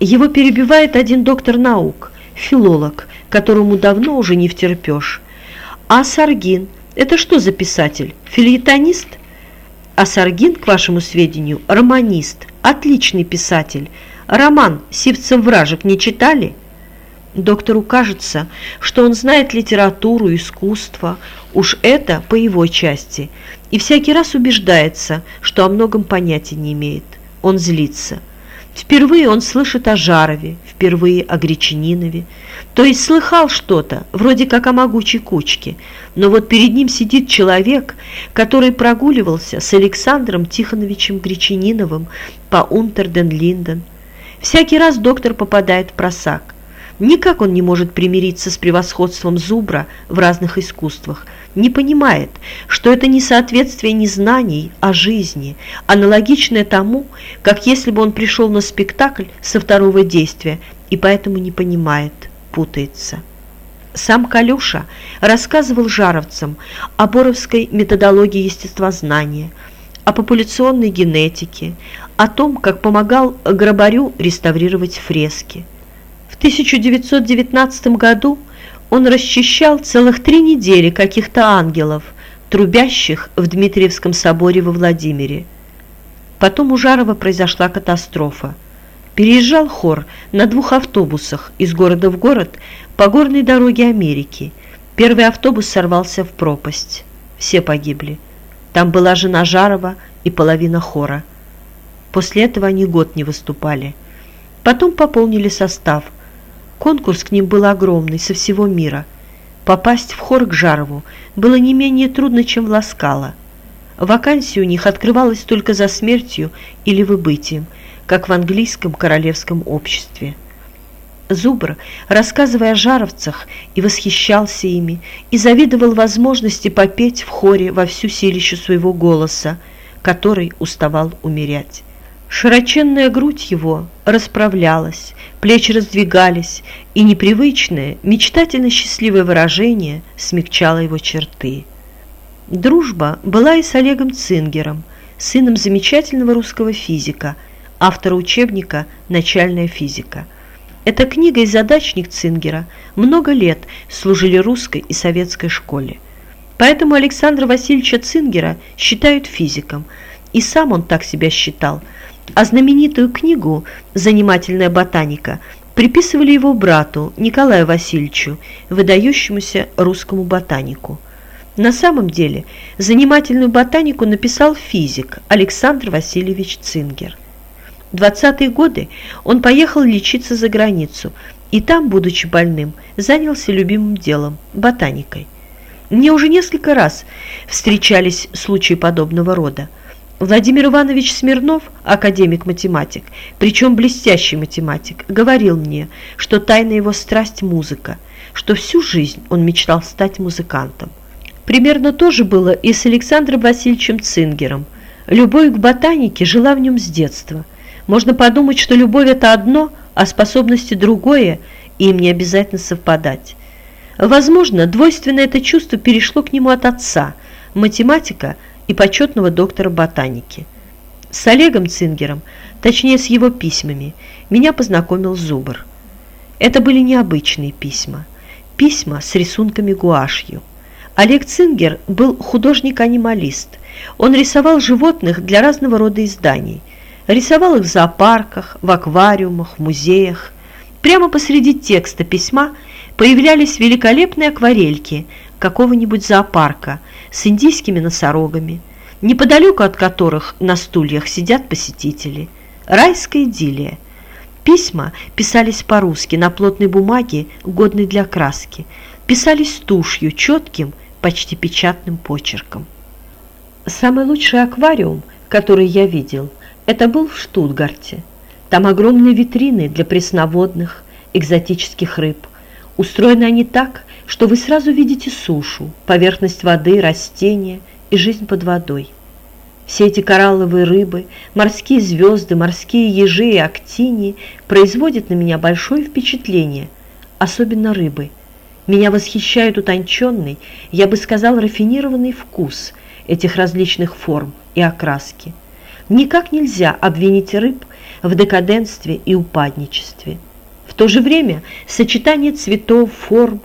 Его перебивает один доктор наук, филолог, которому давно уже не втерпешь. А Саргин – это что за писатель? Филитонист? А Саргин, к вашему сведению, романист, отличный писатель. Роман «Сивцев вражек» не читали? Доктору кажется, что он знает литературу, искусство, уж это по его части, и всякий раз убеждается, что о многом понятия не имеет. Он злится. Впервые он слышит о Жарове, впервые о Гречанинове. То есть слыхал что-то, вроде как о могучей кучке, но вот перед ним сидит человек, который прогуливался с Александром Тихоновичем Гречаниновым по Унтерден-Линден. Всякий раз доктор попадает в просак. Никак он не может примириться с превосходством Зубра в разных искусствах, не понимает, что это не соответствие не знаний, а жизни, аналогичное тому, как если бы он пришел на спектакль со второго действия и поэтому не понимает, путается. Сам Калюша рассказывал жаровцам о боровской методологии естествознания, о популяционной генетике, о том, как помогал Грабарю реставрировать фрески. В 1919 году он расчищал целых три недели каких-то ангелов, трубящих в Дмитриевском соборе во Владимире. Потом у Жарова произошла катастрофа. Переезжал хор на двух автобусах из города в город по горной дороге Америки. Первый автобус сорвался в пропасть. Все погибли. Там была жена Жарова и половина хора. После этого они год не выступали. Потом пополнили состав – Конкурс к ним был огромный, со всего мира. Попасть в хор к Жарову было не менее трудно, чем в Ласкало. Вакансия у них открывалась только за смертью или выбытием, как в английском королевском обществе. Зубр, рассказывая о жаровцах, и восхищался ими, и завидовал возможности попеть в хоре во всю силищу своего голоса, который уставал умерять. Широченная грудь его расправлялась, плечи раздвигались, и непривычное, мечтательно счастливое выражение смягчало его черты. Дружба была и с Олегом Цингером, сыном замечательного русского физика, автора учебника «Начальная физика». Эта книга и задачник Цингера много лет служили русской и советской школе. Поэтому Александра Васильевича Цингера считают физиком, и сам он так себя считал – а знаменитую книгу «Занимательная ботаника» приписывали его брату Николаю Васильевичу, выдающемуся русскому ботанику. На самом деле занимательную ботанику написал физик Александр Васильевич Цингер. В 20-е годы он поехал лечиться за границу и там, будучи больным, занялся любимым делом – ботаникой. Мне уже несколько раз встречались случаи подобного рода. Владимир Иванович Смирнов, академик-математик, причем блестящий математик, говорил мне, что тайна его страсть – музыка, что всю жизнь он мечтал стать музыкантом. Примерно то же было и с Александром Васильевичем Цингером. Любовь к ботанике жила в нем с детства. Можно подумать, что любовь – это одно, а способности – другое, и им не обязательно совпадать. Возможно, двойственное это чувство перешло к нему от отца, математика – и почетного доктора ботаники. С Олегом Цингером, точнее с его письмами, меня познакомил Зубр. Это были необычные письма, письма с рисунками гуашью. Олег Цингер был художник-анималист. Он рисовал животных для разного рода изданий. Рисовал их в зоопарках, в аквариумах, в музеях. Прямо посреди текста письма появлялись великолепные акварельки какого-нибудь зоопарка с индийскими носорогами, неподалеку от которых на стульях сидят посетители. Райская идиллия. Письма писались по-русски на плотной бумаге, годной для краски. Писались тушью, четким, почти печатным почерком. Самый лучший аквариум, который я видел, это был в Штутгарте. Там огромные витрины для пресноводных, экзотических рыб. Устроены они так, что вы сразу видите сушу, поверхность воды, растения и жизнь под водой. Все эти коралловые рыбы, морские звезды, морские ежи и актинии производят на меня большое впечатление, особенно рыбы. Меня восхищает утонченный, я бы сказал, рафинированный вкус этих различных форм и окраски. никак нельзя обвинить рыб в декаденстве и упадничестве. В то же время сочетание цветов, форм,